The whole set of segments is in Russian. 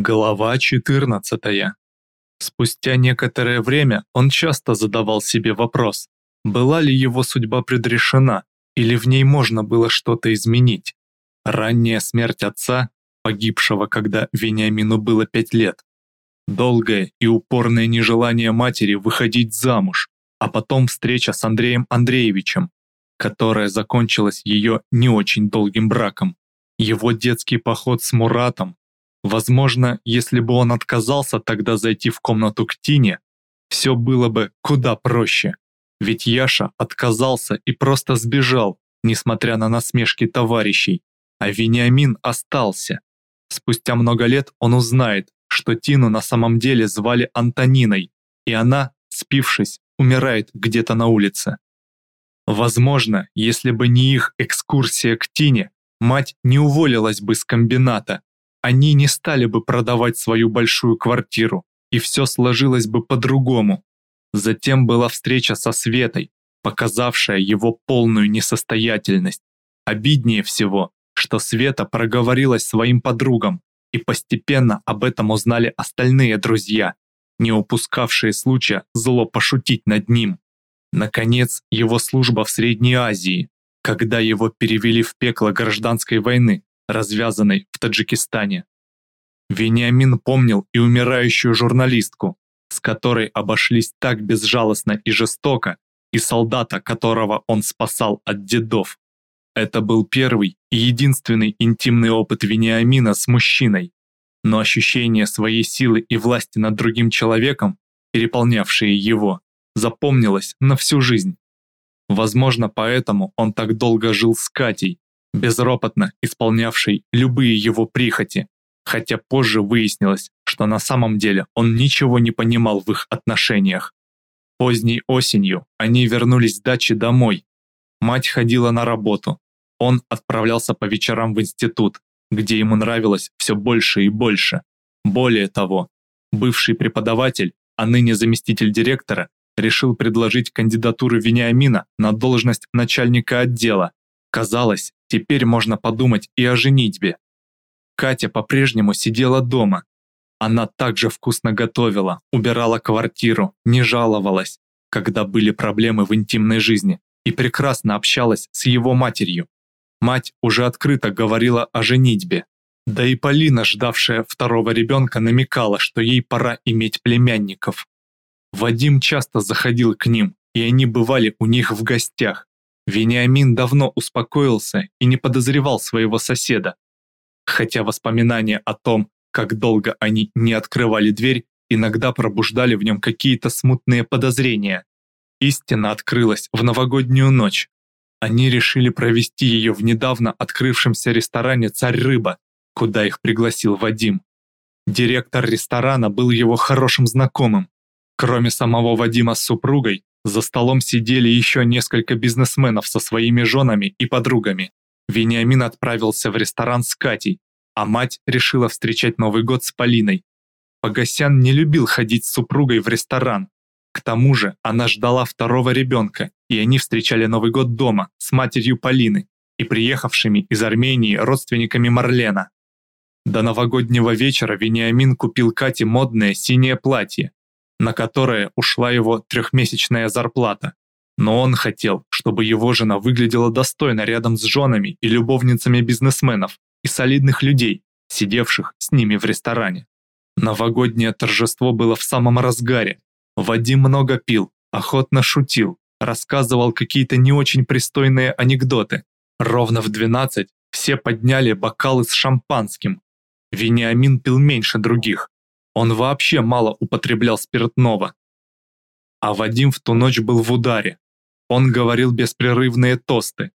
Глава 14. Спустя некоторое время он часто задавал себе вопрос, была ли его судьба предрешена, или в ней можно было что-то изменить. Ранняя смерть отца, погибшего, когда Вениамину было пять лет, долгое и упорное нежелание матери выходить замуж, а потом встреча с Андреем Андреевичем, которая закончилась ее не очень долгим браком, его детский поход с Муратом, Возможно, если бы он отказался тогда зайти в комнату к Тине, все было бы куда проще. Ведь Яша отказался и просто сбежал, несмотря на насмешки товарищей, а Вениамин остался. Спустя много лет он узнает, что Тину на самом деле звали Антониной, и она, спившись, умирает где-то на улице. Возможно, если бы не их экскурсия к Тине, мать не уволилась бы с комбината, они не стали бы продавать свою большую квартиру, и все сложилось бы по-другому. Затем была встреча со Светой, показавшая его полную несостоятельность. Обиднее всего, что Света проговорилась своим подругам, и постепенно об этом узнали остальные друзья, не упускавшие случая зло пошутить над ним. Наконец, его служба в Средней Азии, когда его перевели в пекло гражданской войны, развязанной в Таджикистане. Вениамин помнил и умирающую журналистку, с которой обошлись так безжалостно и жестоко, и солдата, которого он спасал от дедов. Это был первый и единственный интимный опыт Вениамина с мужчиной, но ощущение своей силы и власти над другим человеком, переполнявшее его, запомнилось на всю жизнь. Возможно, поэтому он так долго жил с Катей, безропотно исполнявший любые его прихоти, хотя позже выяснилось, что на самом деле он ничего не понимал в их отношениях. Поздней осенью они вернулись с дачи домой. Мать ходила на работу. Он отправлялся по вечерам в институт, где ему нравилось все больше и больше. Более того, бывший преподаватель, а ныне заместитель директора, решил предложить кандидатуру Вениамина на должность начальника отдела. Казалось, Теперь можно подумать и о женитьбе. Катя по-прежнему сидела дома. Она также вкусно готовила, убирала квартиру, не жаловалась, когда были проблемы в интимной жизни, и прекрасно общалась с его матерью. Мать уже открыто говорила о женитьбе. Да и Полина, ждавшая второго ребенка, намекала, что ей пора иметь племянников. Вадим часто заходил к ним, и они бывали у них в гостях. Вениамин давно успокоился и не подозревал своего соседа, хотя воспоминания о том, как долго они не открывали дверь, иногда пробуждали в нем какие-то смутные подозрения. Истина открылась в новогоднюю ночь. Они решили провести ее в недавно открывшемся ресторане «Царь рыба», куда их пригласил Вадим. Директор ресторана был его хорошим знакомым. Кроме самого Вадима с супругой, за столом сидели еще несколько бизнесменов со своими женами и подругами. Вениамин отправился в ресторан с Катей, а мать решила встречать Новый год с Полиной. Погосян не любил ходить с супругой в ресторан. К тому же она ждала второго ребенка, и они встречали Новый год дома с матерью Полины и приехавшими из Армении родственниками Марлена. До новогоднего вечера Вениамин купил Кате модное синее платье, на которое ушла его трехмесячная зарплата. Но он хотел, чтобы его жена выглядела достойно рядом с женами и любовницами бизнесменов и солидных людей, сидевших с ними в ресторане. Новогоднее торжество было в самом разгаре. Вадим много пил, охотно шутил, рассказывал какие-то не очень пристойные анекдоты. Ровно в 12 все подняли бокалы с шампанским. Вениамин пил меньше других, он вообще мало употреблял спиртного. А Вадим в ту ночь был в ударе. Он говорил беспрерывные тосты.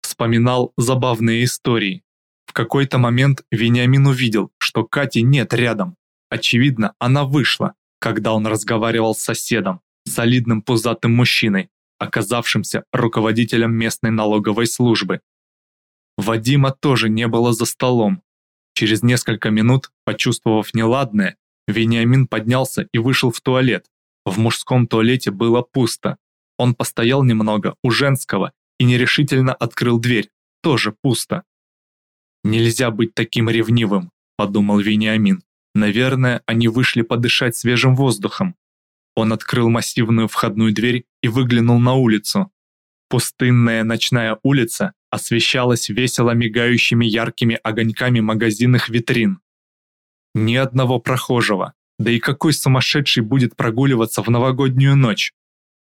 Вспоминал забавные истории. В какой-то момент Вениамин увидел, что Кати нет рядом. Очевидно, она вышла, когда он разговаривал с соседом, солидным пузатым мужчиной, оказавшимся руководителем местной налоговой службы. Вадима тоже не было за столом. Через несколько минут, почувствовав неладное, Вениамин поднялся и вышел в туалет. В мужском туалете было пусто. Он постоял немного у женского и нерешительно открыл дверь. Тоже пусто. «Нельзя быть таким ревнивым», – подумал Вениамин. Наверное, они вышли подышать свежим воздухом. Он открыл массивную входную дверь и выглянул на улицу. Пустынная ночная улица освещалась весело мигающими яркими огоньками магазинных витрин. Ни одного прохожего, да и какой сумасшедший будет прогуливаться в новогоднюю ночь?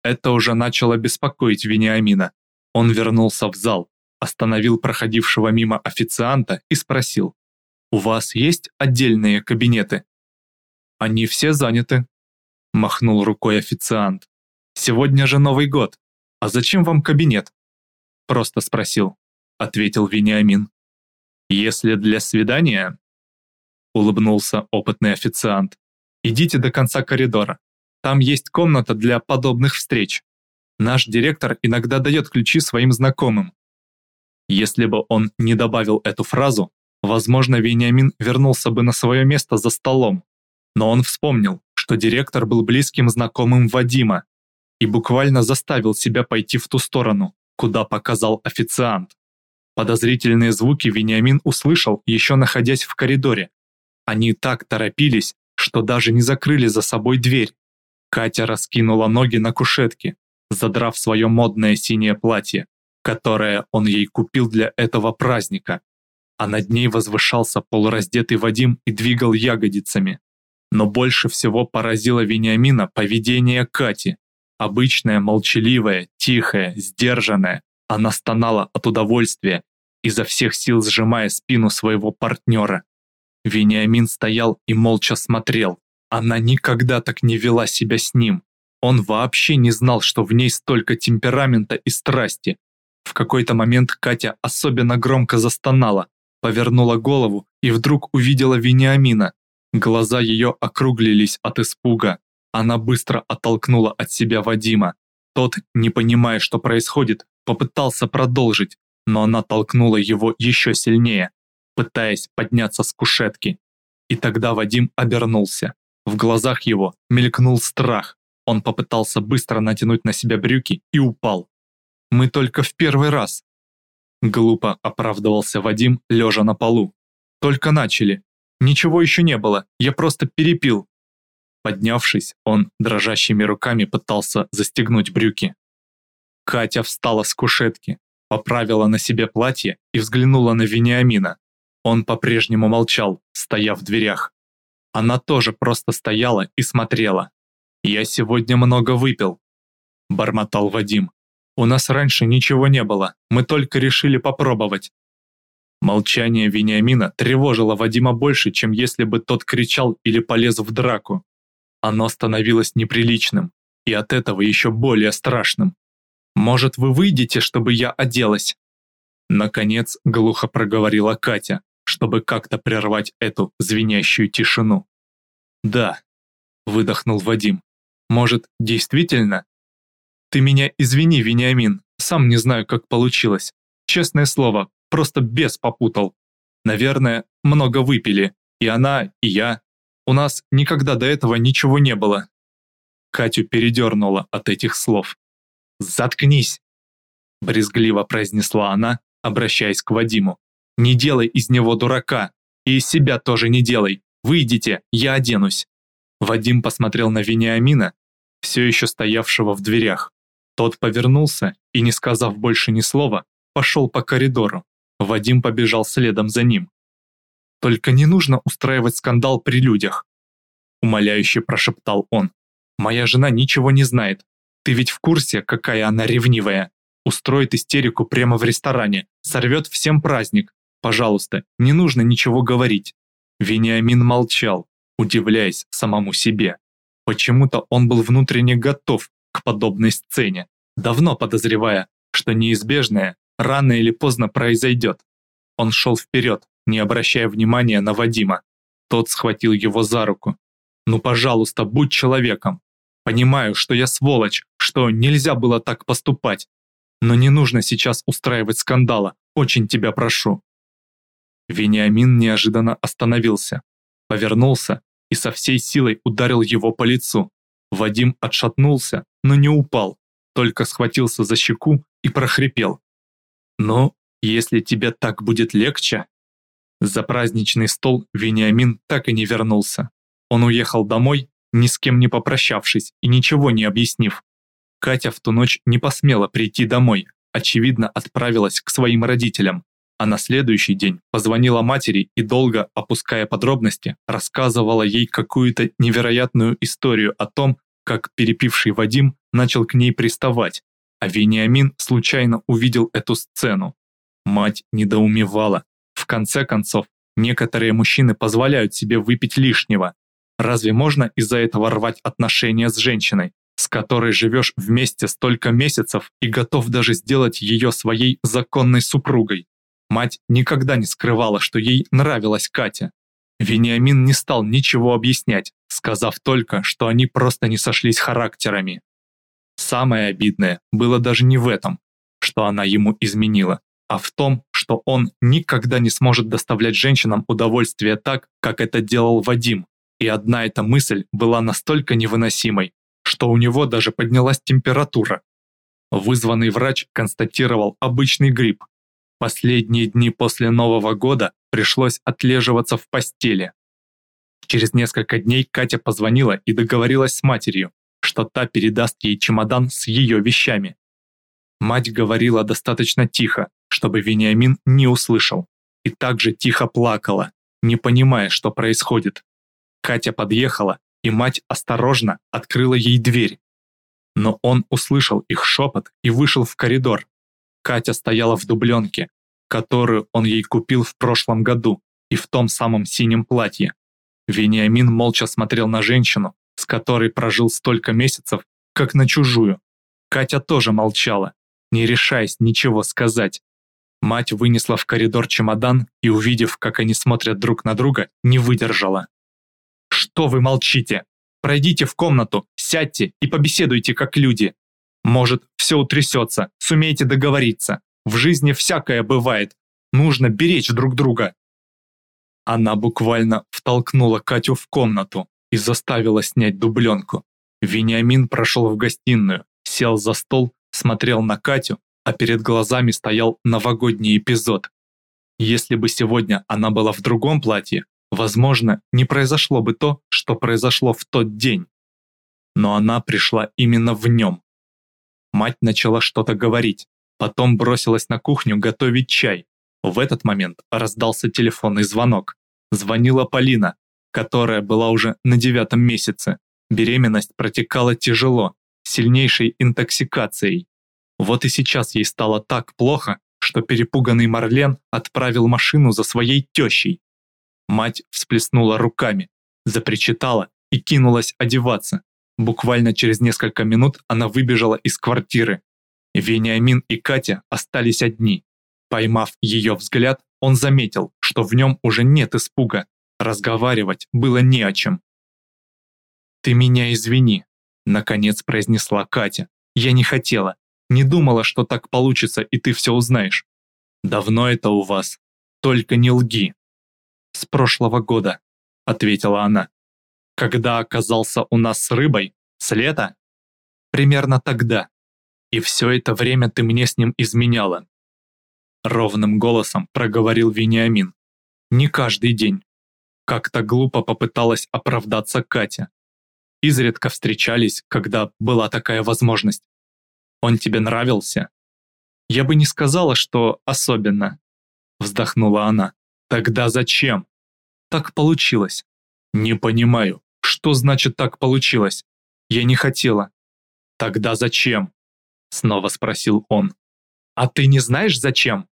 Это уже начало беспокоить Вениамина. Он вернулся в зал, остановил проходившего мимо официанта и спросил. «У вас есть отдельные кабинеты?» «Они все заняты», – махнул рукой официант. «Сегодня же Новый год. А зачем вам кабинет?» «Просто спросил», – ответил Вениамин. «Если для свидания...» – улыбнулся опытный официант. «Идите до конца коридора. Там есть комната для подобных встреч. Наш директор иногда дает ключи своим знакомым. Если бы он не добавил эту фразу, возможно, Вениамин вернулся бы на свое место за столом. Но он вспомнил, что директор был близким знакомым Вадима и буквально заставил себя пойти в ту сторону, куда показал официант. Подозрительные звуки Вениамин услышал, еще находясь в коридоре. Они так торопились, что даже не закрыли за собой дверь. Катя раскинула ноги на кушетке, задрав свое модное синее платье, которое он ей купил для этого праздника, а над ней возвышался полураздетый Вадим и двигал ягодицами. Но больше всего поразило Вениамина поведение Кати. Обычная, молчаливая, тихая, сдержанная, она стонала от удовольствия, изо всех сил сжимая спину своего партнера. Вениамин стоял и молча смотрел, она никогда так не вела себя с ним. Он вообще не знал, что в ней столько темперамента и страсти. В какой-то момент Катя особенно громко застонала, повернула голову и вдруг увидела Вениамина. Глаза ее округлились от испуга. Она быстро оттолкнула от себя Вадима. Тот, не понимая, что происходит, попытался продолжить, но она толкнула его еще сильнее, пытаясь подняться с кушетки. И тогда Вадим обернулся. В глазах его мелькнул страх. Он попытался быстро натянуть на себя брюки и упал. «Мы только в первый раз!» Глупо оправдывался Вадим, лежа на полу. «Только начали. Ничего еще не было, я просто перепил». Поднявшись, он дрожащими руками пытался застегнуть брюки. Катя встала с кушетки, поправила на себе платье и взглянула на Вениамина. Он по-прежнему молчал, стоя в дверях. Она тоже просто стояла и смотрела. «Я сегодня много выпил», – бормотал Вадим. «У нас раньше ничего не было, мы только решили попробовать». Молчание Вениамина тревожило Вадима больше, чем если бы тот кричал или полез в драку. Оно становилось неприличным, и от этого еще более страшным. «Может, вы выйдете, чтобы я оделась?» Наконец глухо проговорила Катя чтобы как-то прервать эту звенящую тишину. «Да», — выдохнул Вадим. «Может, действительно?» «Ты меня извини, Вениамин, сам не знаю, как получилось. Честное слово, просто бес попутал. Наверное, много выпили, и она, и я. У нас никогда до этого ничего не было». Катю передернула от этих слов. «Заткнись!» – брезгливо произнесла она, обращаясь к Вадиму. Не делай из него дурака. И из себя тоже не делай. Выйдите, я оденусь. Вадим посмотрел на Вениамина, все еще стоявшего в дверях. Тот повернулся и, не сказав больше ни слова, пошел по коридору. Вадим побежал следом за ним. «Только не нужно устраивать скандал при людях», умоляюще прошептал он. «Моя жена ничего не знает. Ты ведь в курсе, какая она ревнивая. Устроит истерику прямо в ресторане, сорвет всем праздник, Пожалуйста, не нужно ничего говорить». Вениамин молчал, удивляясь самому себе. Почему-то он был внутренне готов к подобной сцене, давно подозревая, что неизбежное рано или поздно произойдет. Он шел вперед, не обращая внимания на Вадима. Тот схватил его за руку. «Ну, пожалуйста, будь человеком. Понимаю, что я сволочь, что нельзя было так поступать. Но не нужно сейчас устраивать скандала, очень тебя прошу. Вениамин неожиданно остановился, повернулся и со всей силой ударил его по лицу. Вадим отшатнулся, но не упал, только схватился за щеку и прохрипел. «Ну, если тебе так будет легче...» За праздничный стол Вениамин так и не вернулся. Он уехал домой, ни с кем не попрощавшись и ничего не объяснив. Катя в ту ночь не посмела прийти домой, очевидно отправилась к своим родителям, а на следующий день позвонила матери и долго, опуская подробности, рассказывала ей какую-то невероятную историю о том, как перепивший Вадим начал к ней приставать, а Вениамин случайно увидел эту сцену. Мать недоумевала. В конце концов, некоторые мужчины позволяют себе выпить лишнего. Разве можно из-за этого рвать отношения с женщиной, с которой живешь вместе столько месяцев и готов даже сделать ее своей законной супругой? Мать никогда не скрывала, что ей нравилась Катя. Вениамин не стал ничего объяснять, сказав только, что они просто не сошлись характерами. Самое обидное было даже не в этом, что она ему изменила, а в том, что он никогда не сможет доставлять женщинам удовольствие так, как это делал Вадим. И одна эта мысль была настолько невыносимой, что у него даже поднялась температура. Вызванный врач констатировал обычный грипп, Последние дни после Нового года пришлось отлеживаться в постели. Через несколько дней Катя позвонила и договорилась с матерью, что та передаст ей чемодан с ее вещами. Мать говорила достаточно тихо, чтобы Вениамин не услышал, и также тихо плакала, не понимая, что происходит. Катя подъехала, и мать осторожно открыла ей дверь. Но он услышал их шепот и вышел в коридор, Катя стояла в дубленке, которую он ей купил в прошлом году, и в том самом синем платье. Вениамин молча смотрел на женщину, с которой прожил столько месяцев, как на чужую. Катя тоже молчала, не решаясь ничего сказать. Мать вынесла в коридор чемодан и, увидев, как они смотрят друг на друга, не выдержала. «Что вы молчите? Пройдите в комнату, сядьте и побеседуйте как люди. Может, все утрясется, сумеете договориться. В жизни всякое бывает. Нужно беречь друг друга. Она буквально втолкнула Катю в комнату и заставила снять дубленку. Вениамин прошел в гостиную, сел за стол, смотрел на Катю, а перед глазами стоял новогодний эпизод. Если бы сегодня она была в другом платье, возможно, не произошло бы то, что произошло в тот день. Но она пришла именно в нем, Мать начала что-то говорить, потом бросилась на кухню готовить чай. В этот момент раздался телефонный звонок. Звонила Полина, которая была уже на девятом месяце. Беременность протекала тяжело, сильнейшей интоксикацией. Вот и сейчас ей стало так плохо, что перепуганный Марлен отправил машину за своей тещей. Мать всплеснула руками, запричитала и кинулась одеваться. Буквально через несколько минут она выбежала из квартиры. Вениамин и Катя остались одни. Поймав ее взгляд, он заметил, что в нем уже нет испуга. Разговаривать было не о чем. «Ты меня извини», — наконец произнесла Катя. «Я не хотела. Не думала, что так получится, и ты все узнаешь. Давно это у вас. Только не лги». «С прошлого года», — ответила она когда оказался у нас с рыбой? С лета? Примерно тогда. И все это время ты мне с ним изменяла. Ровным голосом проговорил Вениамин. Не каждый день. Как-то глупо попыталась оправдаться Катя. Изредка встречались, когда была такая возможность. Он тебе нравился? Я бы не сказала, что особенно. Вздохнула она. Тогда зачем? Так получилось. Не понимаю, что значит так получилось? Я не хотела. Тогда зачем? Снова спросил он. А ты не знаешь зачем?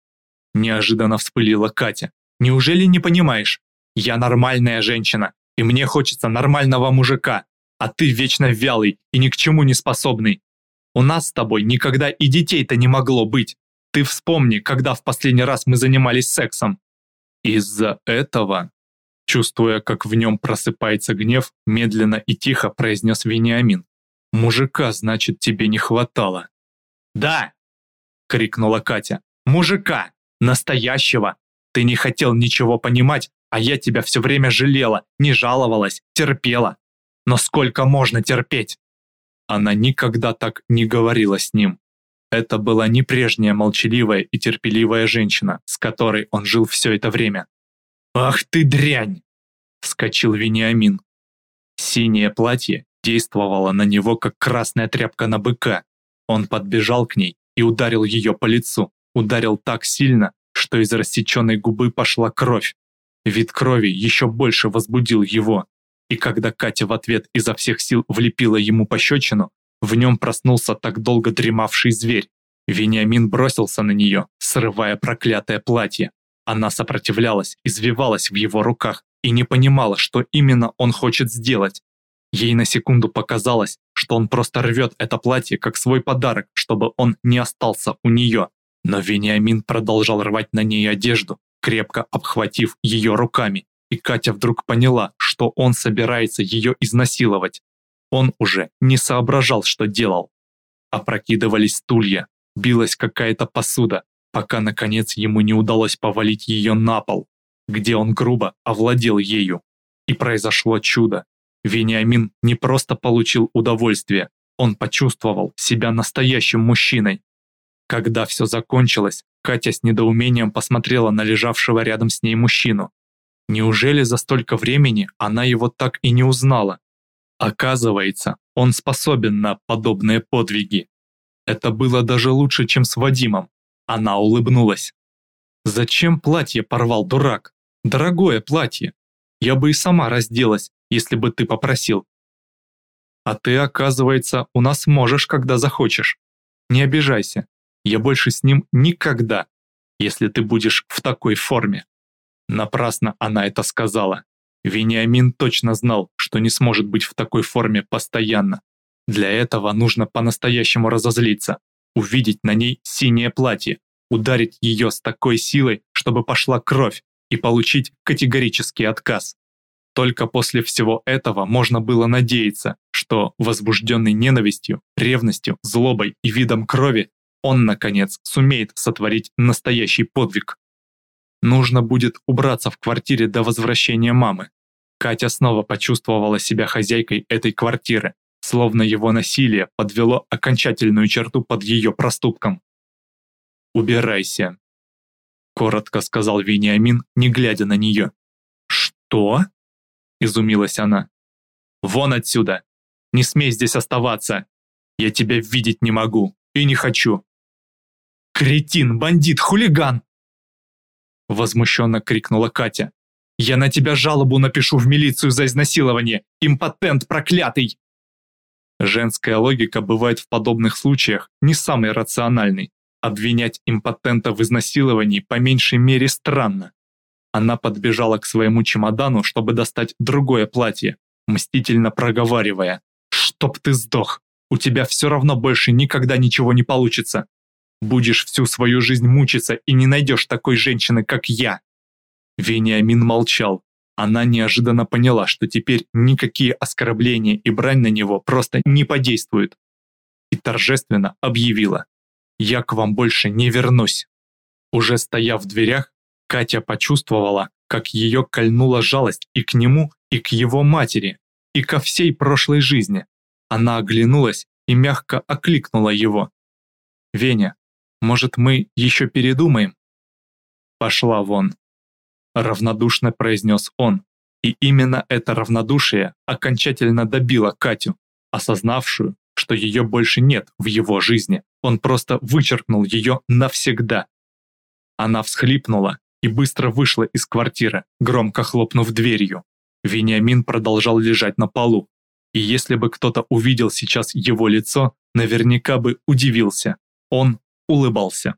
Неожиданно вспылила Катя. Неужели не понимаешь? Я нормальная женщина, и мне хочется нормального мужика, а ты вечно вялый и ни к чему не способный. У нас с тобой никогда и детей-то не могло быть. Ты вспомни, когда в последний раз мы занимались сексом. Из-за этого Чувствуя, как в нем просыпается гнев, медленно и тихо произнес Вениамин. «Мужика, значит, тебе не хватало». «Да!» — крикнула Катя. «Мужика! Настоящего! Ты не хотел ничего понимать, а я тебя все время жалела, не жаловалась, терпела. Но сколько можно терпеть?» Она никогда так не говорила с ним. Это была не прежняя молчаливая и терпеливая женщина, с которой он жил все это время. «Ах ты дрянь!» – вскочил Вениамин. Синее платье действовало на него, как красная тряпка на быка. Он подбежал к ней и ударил ее по лицу, ударил так сильно, что из рассеченной губы пошла кровь. Вид крови еще больше возбудил его, и когда Катя в ответ изо всех сил влепила ему пощечину, в нем проснулся так долго дремавший зверь. Вениамин бросился на нее, срывая проклятое платье. Она сопротивлялась, извивалась в его руках и не понимала, что именно он хочет сделать. Ей на секунду показалось, что он просто рвет это платье как свой подарок, чтобы он не остался у нее. Но Вениамин продолжал рвать на ней одежду, крепко обхватив ее руками, и Катя вдруг поняла, что он собирается ее изнасиловать. Он уже не соображал, что делал. Опрокидывались стулья, билась какая-то посуда, пока наконец ему не удалось повалить ее на пол, где он грубо овладел ею. И произошло чудо. Вениамин не просто получил удовольствие, он почувствовал себя настоящим мужчиной. Когда все закончилось, Катя с недоумением посмотрела на лежавшего рядом с ней мужчину. Неужели за столько времени она его так и не узнала? Оказывается, он способен на подобные подвиги. Это было даже лучше, чем с Вадимом. Она улыбнулась. «Зачем платье порвал, дурак? Дорогое платье. Я бы и сама разделась, если бы ты попросил. А ты, оказывается, у нас можешь, когда захочешь. Не обижайся, я больше с ним никогда, если ты будешь в такой форме. Напрасно она это сказала. Вениамин точно знал, что не сможет быть в такой форме постоянно. Для этого нужно по-настоящему разозлиться, увидеть на ней синее платье, ударить ее с такой силой, чтобы пошла кровь, и получить категорический отказ. Только после всего этого можно было надеяться, что, возбужденный ненавистью, ревностью, злобой и видом крови, он, наконец, сумеет сотворить настоящий подвиг. Нужно будет убраться в квартире до возвращения мамы. Катя снова почувствовала себя хозяйкой этой квартиры, словно его насилие подвело окончательную черту под ее проступком. «Убирайся», — коротко сказал Вениамин, не глядя на нее. «Что?» — изумилась она. «Вон отсюда! Не смей здесь оставаться! Я тебя видеть не могу и не хочу!» «Кретин, бандит, хулиган!» Возмущенно крикнула Катя. «Я на тебя жалобу напишу в милицию за изнасилование! Импотент проклятый!» Женская логика бывает в подобных случаях не самой рациональной. Обвинять импотента в изнасиловании по меньшей мере странно. Она подбежала к своему чемодану, чтобы достать другое платье, мстительно проговаривая. «Чтоб ты сдох! У тебя все равно больше никогда ничего не получится! Будешь всю свою жизнь мучиться и не найдешь такой женщины, как я. Вениамин молчал. Она неожиданно поняла, что теперь никакие оскорбления и брань на него просто не подействуют. И торжественно объявила. «Я к вам больше не вернусь». Уже стоя в дверях, Катя почувствовала, как ее кольнула жалость и к нему, и к его матери, и ко всей прошлой жизни. Она оглянулась и мягко окликнула его. «Веня, может, мы еще передумаем?» «Пошла вон», — равнодушно произнес он. И именно это равнодушие окончательно добило Катю, осознавшую, что ее больше нет в его жизни. Он просто вычеркнул ее навсегда. Она всхлипнула и быстро вышла из квартиры, громко хлопнув дверью. Вениамин продолжал лежать на полу. И если бы кто-то увидел сейчас его лицо, наверняка бы удивился. Он улыбался.